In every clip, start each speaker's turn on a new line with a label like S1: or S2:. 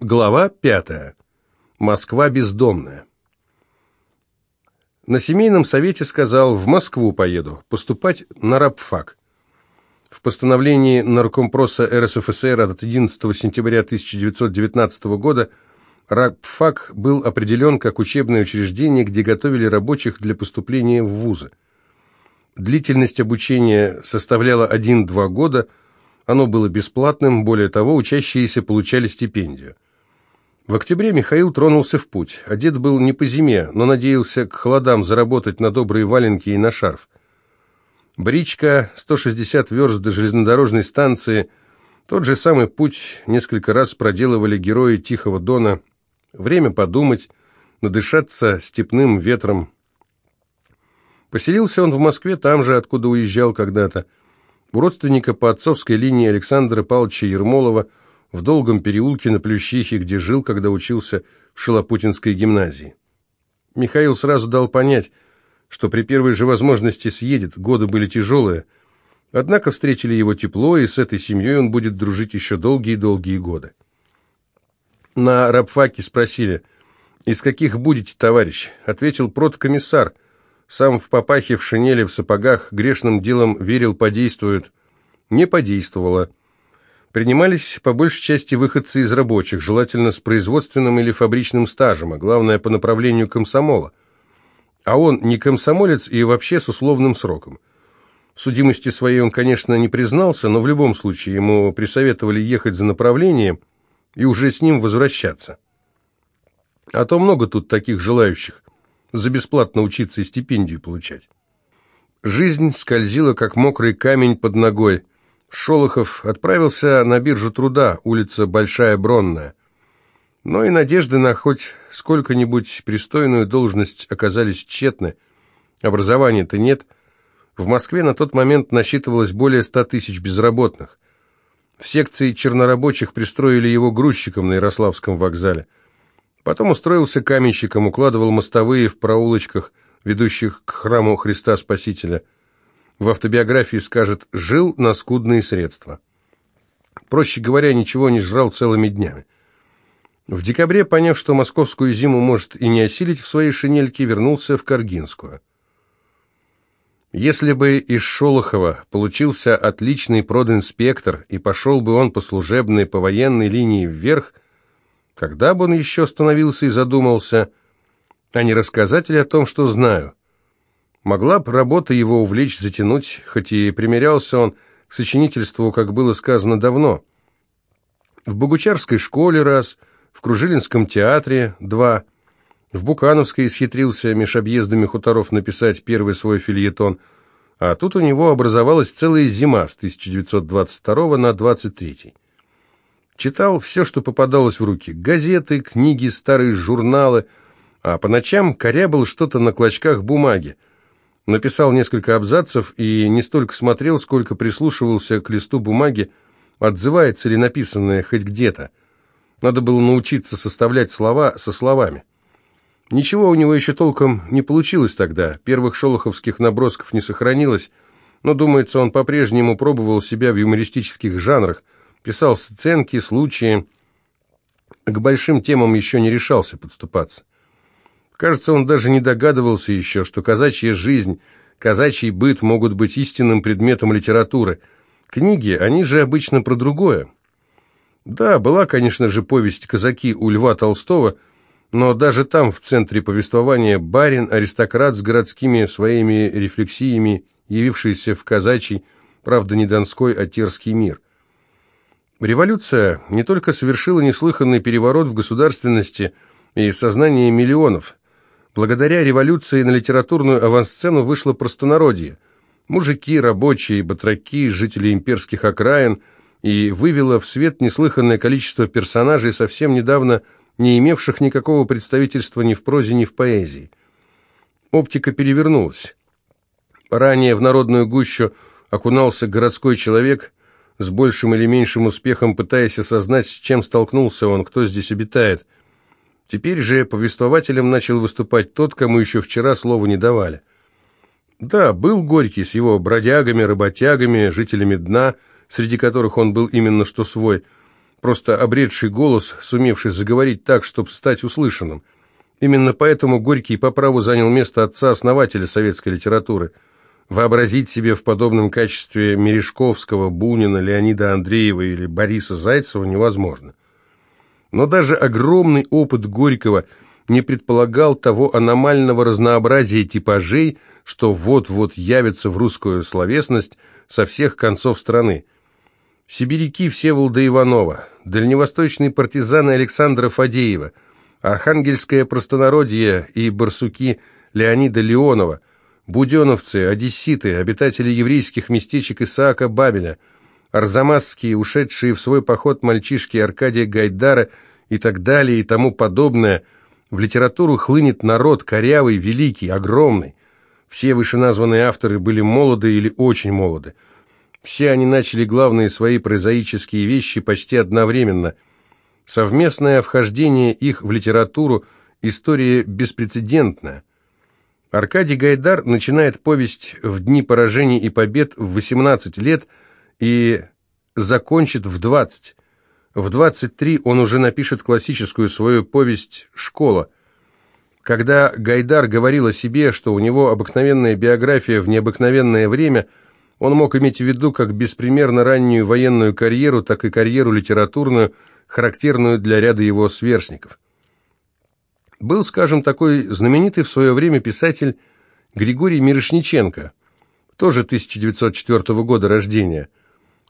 S1: Глава пятая. Москва бездомная. На семейном совете сказал, в Москву поеду, поступать на рабфак. В постановлении Наркомпроса РСФСР от 11 сентября 1919 года рабфак был определен как учебное учреждение, где готовили рабочих для поступления в вузы. Длительность обучения составляла 1-2 года, оно было бесплатным, более того, учащиеся получали стипендию. В октябре Михаил тронулся в путь. Одет был не по зиме, но надеялся к холодам заработать на добрые валенки и на шарф. Бричка, 160 верст до железнодорожной станции, тот же самый путь несколько раз проделывали герои Тихого Дона. Время подумать, надышаться степным ветром. Поселился он в Москве, там же, откуда уезжал когда-то. У родственника по отцовской линии Александра Павловича Ермолова – в долгом переулке на Плющихе, где жил, когда учился в Шалопутинской гимназии. Михаил сразу дал понять, что при первой же возможности съедет, годы были тяжелые. Однако встретили его тепло, и с этой семьей он будет дружить еще долгие-долгие годы. На рабфаке спросили, «Из каких будете, товарищ?» Ответил продкомиссар. Сам в папахе, в шинели, в сапогах, грешным делом верил, подействует. Не подействовало. Принимались по большей части выходцы из рабочих, желательно с производственным или фабричным стажем, а главное по направлению комсомола. А он не комсомолец и вообще с условным сроком. В судимости своей он, конечно, не признался, но в любом случае ему присоветовали ехать за направлением и уже с ним возвращаться. А то много тут таких желающих за бесплатно учиться и стипендию получать. Жизнь скользила, как мокрый камень под ногой – Шолохов отправился на биржу труда, улица Большая Бронная. Но и надежды на хоть сколько-нибудь пристойную должность оказались тщетны. Образования-то нет. В Москве на тот момент насчитывалось более ста тысяч безработных. В секции чернорабочих пристроили его грузчиком на Ярославском вокзале. Потом устроился каменщиком, укладывал мостовые в проулочках, ведущих к храму Христа Спасителя – в автобиографии скажет «жил на скудные средства». Проще говоря, ничего не жрал целыми днями. В декабре, поняв, что московскую зиму может и не осилить в своей шинельке, вернулся в Каргинскую. Если бы из Шолохова получился отличный продинспектор, и пошел бы он по служебной, по военной линии вверх, когда бы он еще остановился и задумался, а не рассказать ли о том, что знаю – Могла бы работа его увлечь, затянуть, хоть и примерялся он к сочинительству, как было сказано давно. В Богучарской школе раз, в Кружилинском театре два, в Букановской исхитрился меж объездами хуторов написать первый свой фильетон, а тут у него образовалась целая зима с 1922 на 23. Читал все, что попадалось в руки, газеты, книги, старые журналы, а по ночам корябал что-то на клочках бумаги, Написал несколько абзацев и не столько смотрел, сколько прислушивался к листу бумаги, отзывается ли написанное хоть где-то. Надо было научиться составлять слова со словами. Ничего у него еще толком не получилось тогда, первых шолоховских набросков не сохранилось, но, думается, он по-прежнему пробовал себя в юмористических жанрах, писал сценки, случаи. К большим темам еще не решался подступаться. Кажется, он даже не догадывался еще, что казачья жизнь, казачий быт могут быть истинным предметом литературы. Книги, они же обычно про другое. Да, была, конечно же, повесть «Казаки» у Льва Толстого, но даже там, в центре повествования, барин, аристократ с городскими своими рефлексиями, явившийся в казачий, правда, не Донской, а Терский мир. Революция не только совершила неслыханный переворот в государственности и сознании миллионов – Благодаря революции на литературную авансцену вышло простонародье. Мужики, рабочие, батраки, жители имперских окраин и вывело в свет неслыханное количество персонажей, совсем недавно не имевших никакого представительства ни в прозе, ни в поэзии. Оптика перевернулась. Ранее в народную гущу окунался городской человек, с большим или меньшим успехом пытаясь осознать, с чем столкнулся он, кто здесь обитает – Теперь же повествователем начал выступать тот, кому еще вчера слова не давали. Да, был Горький с его бродягами, работягами, жителями дна, среди которых он был именно что свой. просто обретший голос, сумевший заговорить так, чтобы стать услышанным. Именно поэтому Горький по праву занял место отца-основателя советской литературы. Вообразить себе в подобном качестве Мережковского, Бунина, Леонида Андреева или Бориса Зайцева невозможно. Но даже огромный опыт Горького не предполагал того аномального разнообразия типажей, что вот-вот явится в русскую словесность со всех концов страны. Сибиряки Всеволода Иванова, дальневосточные партизаны Александра Фадеева – архангельское простонародье и барсуки Леонида Леонова, буденовцы, одесситы, обитатели еврейских местечек Исаака Бабеля, арзамасские, ушедшие в свой поход мальчишки Аркадия Гайдара и так далее и тому подобное. В литературу хлынет народ корявый, великий, огромный. Все вышеназванные авторы были молоды или очень молоды. Все они начали главные свои прозаические вещи почти одновременно – Совместное вхождение их в литературу – история беспрецедентная. Аркадий Гайдар начинает повесть в дни поражений и побед в 18 лет и закончит в 20. В 23 он уже напишет классическую свою повесть «Школа». Когда Гайдар говорил о себе, что у него обыкновенная биография в необыкновенное время, он мог иметь в виду как беспримерно раннюю военную карьеру, так и карьеру литературную – характерную для ряда его сверстников. Был, скажем, такой знаменитый в свое время писатель Григорий Мирошниченко, тоже 1904 года рождения.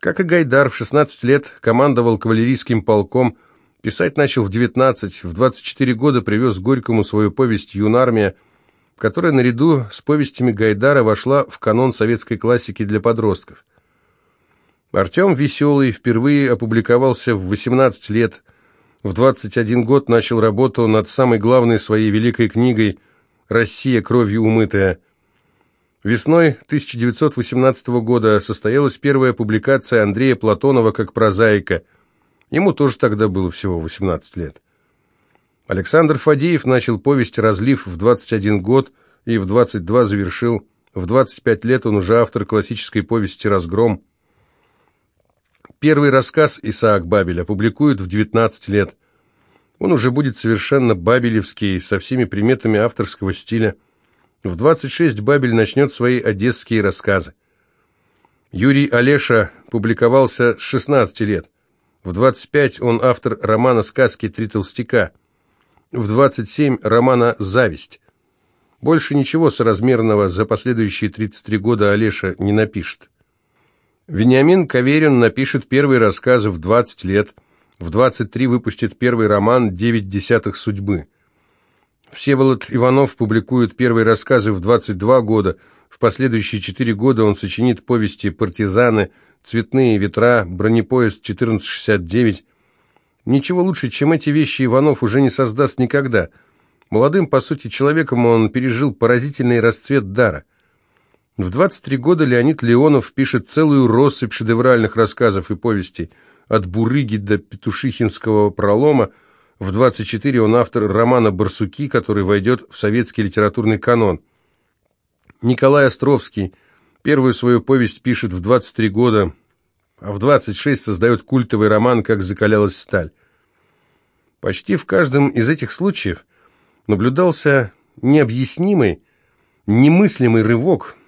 S1: Как и Гайдар, в 16 лет командовал кавалерийским полком, писать начал в 19, в 24 года привез Горькому свою повесть «Юнармия», которая наряду с повестями Гайдара вошла в канон советской классики для подростков. Артем Веселый впервые опубликовался в 18 лет. В 21 год начал работу над самой главной своей великой книгой «Россия кровью умытая». Весной 1918 года состоялась первая публикация Андрея Платонова как прозаика. Ему тоже тогда было всего 18 лет. Александр Фадеев начал повесть «Разлив» в 21 год и в 22 завершил. В 25 лет он уже автор классической повести «Разгром». Первый рассказ Исаак Бабель опубликуют в 19 лет. Он уже будет совершенно бабелевский, со всеми приметами авторского стиля. В 26 Бабель начнет свои одесские рассказы. Юрий Олеша публиковался с 16 лет. В 25 он автор романа «Сказки три толстяка». В 27 романа «Зависть». Больше ничего соразмерного за последующие 33 года Олеша не напишет. Вениамин Каверин напишет первые рассказы в 20 лет, в 23 выпустит первый роман «Девять десятых судьбы». Всеволод Иванов публикует первые рассказы в 22 года, в последующие 4 года он сочинит повести «Партизаны», «Цветные ветра», «Бронепоезд 1469». Ничего лучше, чем эти вещи Иванов уже не создаст никогда. Молодым, по сути, человеком он пережил поразительный расцвет дара – в 23 года Леонид Леонов пишет целую россыпь шедевральных рассказов и повестей, от «Бурыги» до «Петушихинского пролома». В 24 он автор романа «Барсуки», который войдет в советский литературный канон. Николай Островский первую свою повесть пишет в 23 года, а в 26 создает культовый роман «Как закалялась сталь». Почти в каждом из этих случаев наблюдался необъяснимый, немыслимый рывок –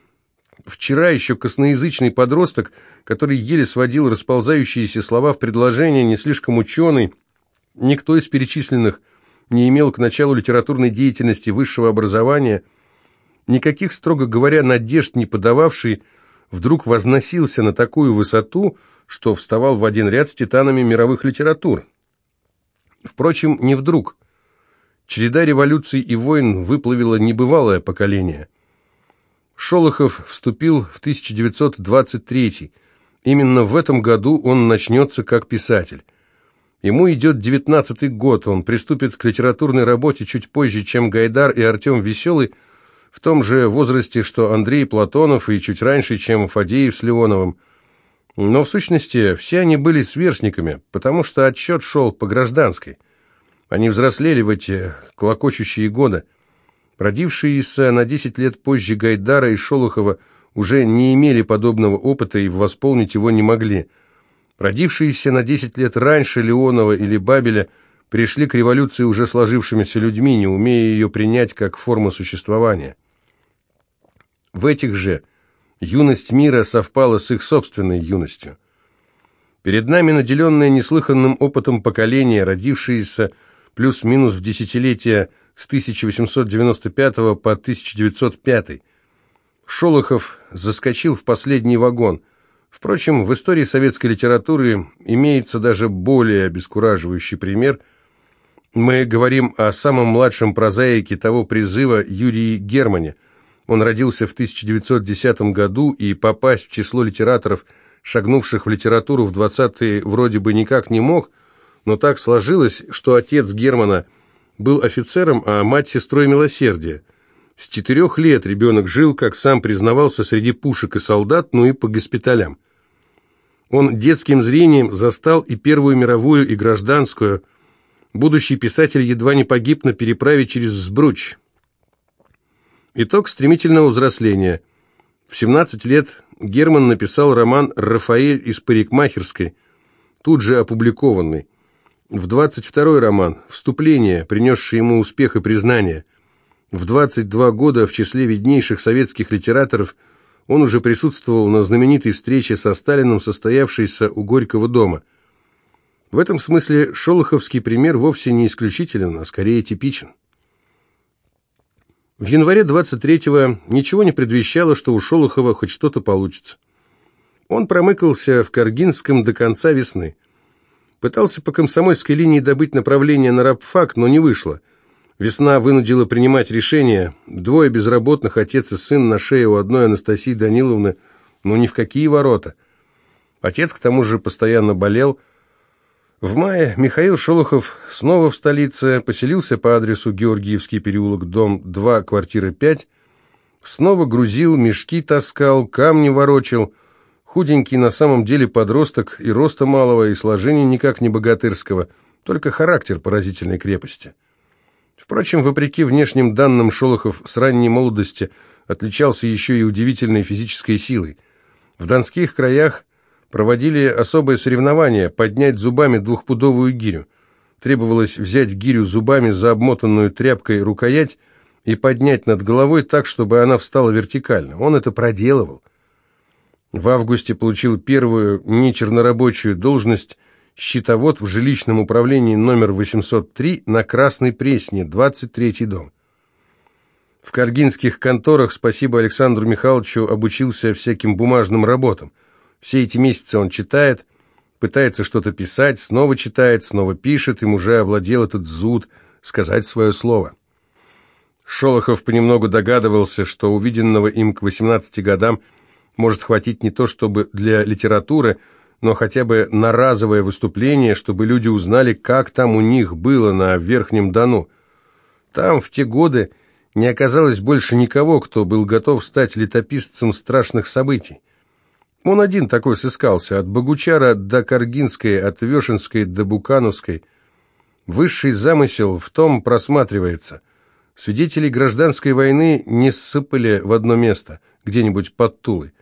S1: Вчера еще косноязычный подросток, который еле сводил расползающиеся слова в предложение, не слишком ученый, никто из перечисленных не имел к началу литературной деятельности высшего образования, никаких, строго говоря, надежд не подававший, вдруг возносился на такую высоту, что вставал в один ряд с титанами мировых литератур. Впрочем, не вдруг. Череда революций и войн выплавила небывалое поколение – Шолохов вступил в 1923 Именно в этом году он начнется как писатель. Ему идет девятнадцатый год, он приступит к литературной работе чуть позже, чем Гайдар и Артем Веселый, в том же возрасте, что Андрей Платонов, и чуть раньше, чем Фадеев с Леоновым. Но в сущности все они были сверстниками, потому что отчет шел по гражданской. Они взрослели в эти клокочущие годы. Родившиеся на 10 лет позже Гайдара и Шолохова уже не имели подобного опыта и восполнить его не могли. Родившиеся на 10 лет раньше Леонова или Бабеля пришли к революции уже сложившимися людьми, не умея ее принять как форму существования. В этих же юность мира совпала с их собственной юностью. Перед нами наделенное неслыханным опытом поколение, родившееся плюс-минус в десятилетия с 1895 по 1905. Шолохов заскочил в последний вагон. Впрочем, в истории советской литературы имеется даже более обескураживающий пример. Мы говорим о самом младшем прозаике того призыва Юрии Германе. Он родился в 1910 году, и попасть в число литераторов – шагнувших в литературу в 20-е, вроде бы никак не мог, но так сложилось, что отец Германа был офицером, а мать сестрой милосердия. С четырех лет ребенок жил, как сам признавался, среди пушек и солдат, ну и по госпиталям. Он детским зрением застал и Первую мировую, и гражданскую. Будущий писатель едва не погиб на переправе через Сбруч. Итог стремительного взросления. В 17 лет Герман написал роман «Рафаэль из парикмахерской», тут же опубликованный. В 22-й роман «Вступление», принесший ему успех и признание. В 22 года в числе виднейших советских литераторов он уже присутствовал на знаменитой встрече со Сталином, состоявшейся у Горького дома. В этом смысле шолоховский пример вовсе не исключителен, а скорее типичен. В январе 23-го ничего не предвещало, что у Шолохова хоть что-то получится. Он промыкался в Каргинском до конца весны. Пытался по комсомольской линии добыть направление на рабфак, но не вышло. Весна вынудила принимать решение. Двое безработных, отец и сын, на шее у одной Анастасии Даниловны, но ни в какие ворота. Отец, к тому же, постоянно болел, в мае Михаил Шолохов снова в столице, поселился по адресу Георгиевский переулок, дом 2, квартира 5, снова грузил, мешки таскал, камни ворочил, худенький на самом деле подросток и роста малого, и сложения никак не богатырского, только характер поразительной крепости. Впрочем, вопреки внешним данным, Шолохов с ранней молодости отличался еще и удивительной физической силой. В донских краях проводили особое соревнование – поднять зубами двухпудовую гирю. Требовалось взять гирю зубами за обмотанную тряпкой рукоять и поднять над головой так, чтобы она встала вертикально. Он это проделывал. В августе получил первую нечернорабочую должность счетовод в жилищном управлении номер 803 на Красной Пресне, 23-й дом. В каргинских конторах, спасибо Александру Михайловичу, обучился всяким бумажным работам – все эти месяцы он читает, пытается что-то писать, снова читает, снова пишет, им уже овладел этот зуд сказать свое слово. Шолохов понемногу догадывался, что увиденного им к 18 годам может хватить не то чтобы для литературы, но хотя бы на разовое выступление, чтобы люди узнали, как там у них было на Верхнем Дону. Там в те годы не оказалось больше никого, кто был готов стать летописцем страшных событий. Он один такой сыскался, от Богучара до Каргинской, от Вешенской до Букановской. Высший замысел в том просматривается. Свидетелей гражданской войны не ссыпали в одно место, где-нибудь под Тулой,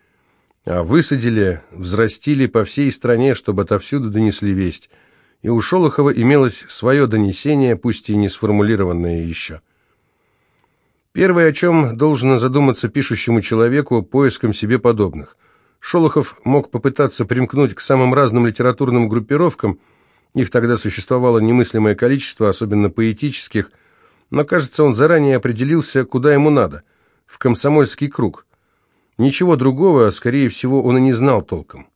S1: высадили, взрастили по всей стране, чтобы отовсюду донесли весть. И у Шолохова имелось свое донесение, пусть и не сформулированное еще. Первое, о чем должно задуматься пишущему человеку, поиском себе подобных – Шолохов мог попытаться примкнуть к самым разным литературным группировкам, их тогда существовало немыслимое количество, особенно поэтических, но, кажется, он заранее определился, куда ему надо, в комсомольский круг. Ничего другого, скорее всего, он и не знал толком.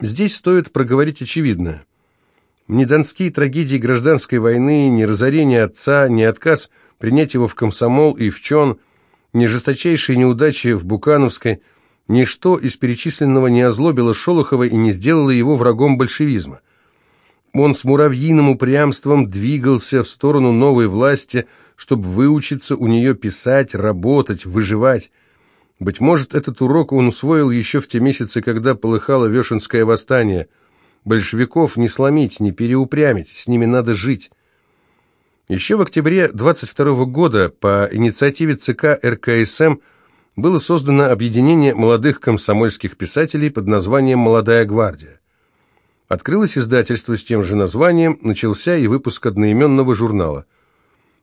S1: Здесь стоит проговорить очевидное. Ни донские трагедии гражданской войны, ни разорение отца, ни отказ принять его в комсомол и в чон, ни жесточайшие неудачи в Букановской – Ничто из перечисленного не озлобило Шолохова и не сделало его врагом большевизма. Он с муравьиным упрямством двигался в сторону новой власти, чтобы выучиться у нее писать, работать, выживать. Быть может, этот урок он усвоил еще в те месяцы, когда полыхало Вешенское восстание. Большевиков не сломить, не переупрямить, с ними надо жить. Еще в октябре 22 года по инициативе ЦК РКСМ было создано объединение молодых комсомольских писателей под названием «Молодая гвардия». Открылось издательство с тем же названием, начался и выпуск одноименного журнала.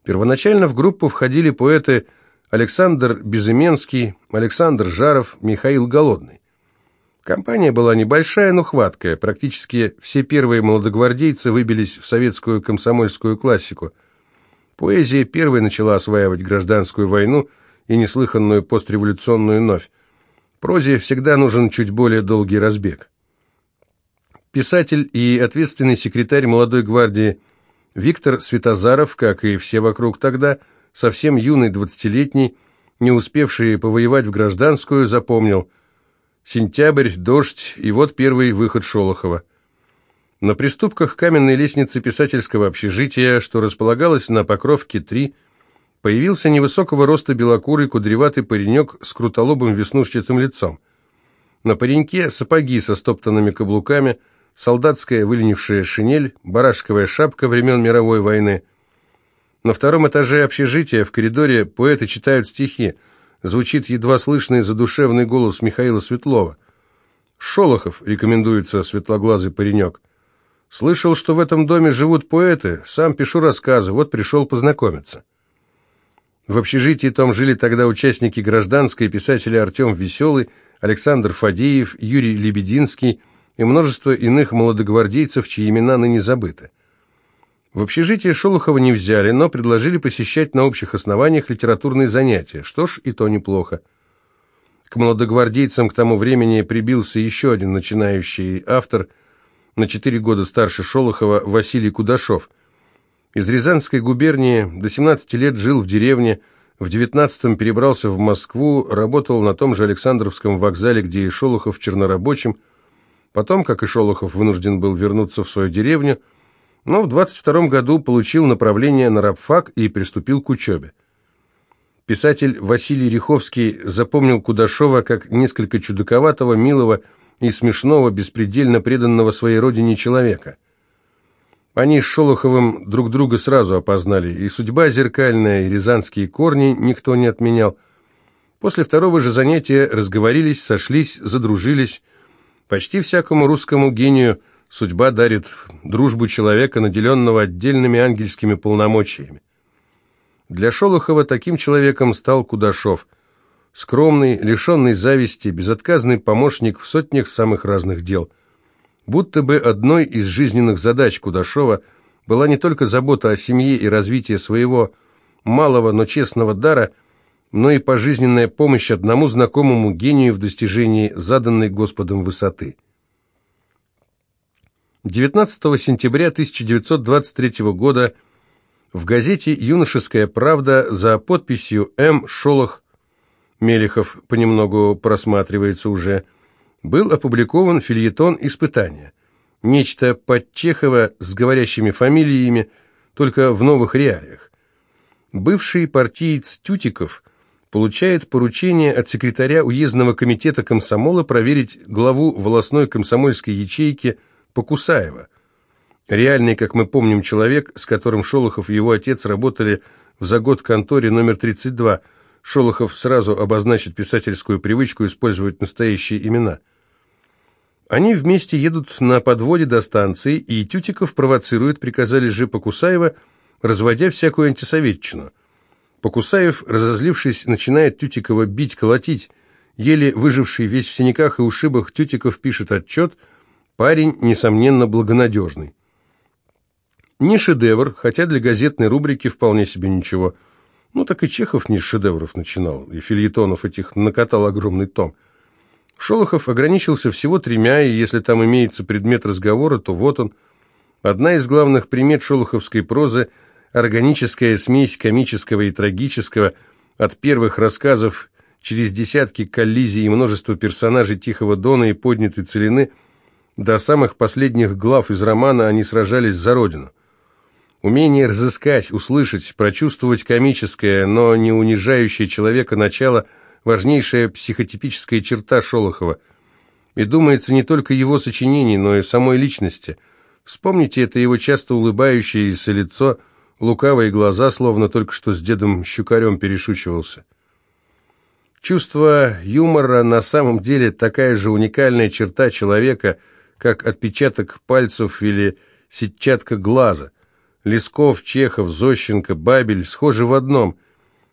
S1: Первоначально в группу входили поэты Александр Безыменский, Александр Жаров, Михаил Голодный. Компания была небольшая, но хваткая. Практически все первые молодогвардейцы выбились в советскую комсомольскую классику. Поэзия первой начала осваивать гражданскую войну и неслыханную постреволюционную новь. Прозе всегда нужен чуть более долгий разбег. Писатель и ответственный секретарь молодой гвардии Виктор Светозаров, как и все вокруг тогда, совсем юный двадцатилетний, не успевший повоевать в гражданскую, запомнил – Сентябрь, дождь, и вот первый выход Шолохова. На приступках каменной лестницы писательского общежития, что располагалось на Покровке 3, появился невысокого роста белокурый кудреватый паренек с крутолобым веснушчатым лицом. На пареньке сапоги со стоптанными каблуками, солдатская выленившая шинель, барашковая шапка времен мировой войны. На втором этаже общежития в коридоре поэты читают стихи – звучит едва слышный задушевный голос Михаила Светлова. «Шолохов», — рекомендуется светлоглазый паренек. «Слышал, что в этом доме живут поэты, сам пишу рассказы, вот пришел познакомиться». В общежитии том жили тогда участники гражданской, писатели Артем Веселый, Александр Фадеев, Юрий Лебединский и множество иных молодогвардейцев, чьи имена ныне забыты. В общежитие Шолохова не взяли, но предложили посещать на общих основаниях литературные занятия. Что ж, и то неплохо. К молодогвардейцам к тому времени прибился еще один начинающий автор, на четыре года старше Шолохова, Василий Кудашов. Из Рязанской губернии до 17 лет жил в деревне, в 19-м перебрался в Москву, работал на том же Александровском вокзале, где и Шолохов чернорабочим. Потом, как и Шолохов, вынужден был вернуться в свою деревню – но в 22 году получил направление на рабфак и приступил к учебе. Писатель Василий Риховский запомнил Кудашова как несколько чудаковатого, милого и смешного, беспредельно преданного своей родине человека. Они с Шолоховым друг друга сразу опознали, и судьба зеркальная, и рязанские корни никто не отменял. После второго же занятия разговорились, сошлись, задружились. Почти всякому русскому гению – Судьба дарит дружбу человека, наделенного отдельными ангельскими полномочиями. Для Шолохова таким человеком стал Кудашов. Скромный, лишенный зависти, безотказный помощник в сотнях самых разных дел. Будто бы одной из жизненных задач Кудашова была не только забота о семье и развитии своего малого, но честного дара, но и пожизненная помощь одному знакомому гению в достижении заданной Господом высоты. 19 сентября 1923 года в газете «Юношеская правда» за подписью М. Шолох, Мелехов понемногу просматривается уже, был опубликован фильетон «Испытания». Нечто под Чехова с говорящими фамилиями, только в новых реалиях. Бывший партиец Тютиков получает поручение от секретаря уездного комитета комсомола проверить главу волосной комсомольской ячейки – Покусаева. Реальный, как мы помним, человек, с которым Шолохов и его отец работали в загод конторе номер 32. Шолохов сразу обозначит писательскую привычку использовать настоящие имена. Они вместе едут на подводе до станции, и Тютиков провоцирует, приказали же Покусаева, разводя всякую антисоветчину. Покусаев, разозлившись, начинает Тютикова бить, колотить. Еле выживший весь в синяках и ушибах, Тютиков пишет отчет – Парень, несомненно, благонадежный. Не шедевр, хотя для газетной рубрики вполне себе ничего. Ну, так и Чехов не с шедевров начинал, и фильетонов этих накатал огромный том. Шолохов ограничился всего тремя, и если там имеется предмет разговора, то вот он. Одна из главных примет шолоховской прозы – органическая смесь комического и трагического, от первых рассказов через десятки коллизий и множество персонажей Тихого Дона и поднятой целины – до самых последних глав из романа они сражались за родину. Умение разыскать, услышать, прочувствовать комическое, но не унижающее человека начало – важнейшая психотипическая черта Шолохова. И думается не только его сочинений, но и самой личности. Вспомните это его часто улыбающееся лицо, лукавые глаза, словно только что с дедом Щукарем перешучивался. Чувство юмора на самом деле такая же уникальная черта человека – как отпечаток пальцев или сетчатка глаза. Лесков, Чехов, Зощенко, Бабель схожи в одном.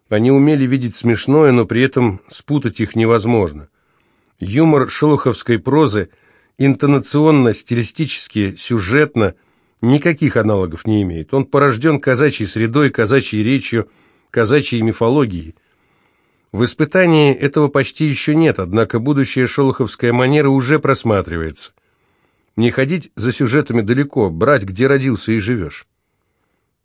S1: Они умели видеть смешное, но при этом спутать их невозможно. Юмор шелуховской прозы интонационно, стилистически, сюжетно никаких аналогов не имеет. Он порожден казачьей средой, казачьей речью, казачьей мифологией. В испытании этого почти еще нет, однако будущая шолоховская манера уже просматривается. Не ходить за сюжетами далеко, брать, где родился и живешь.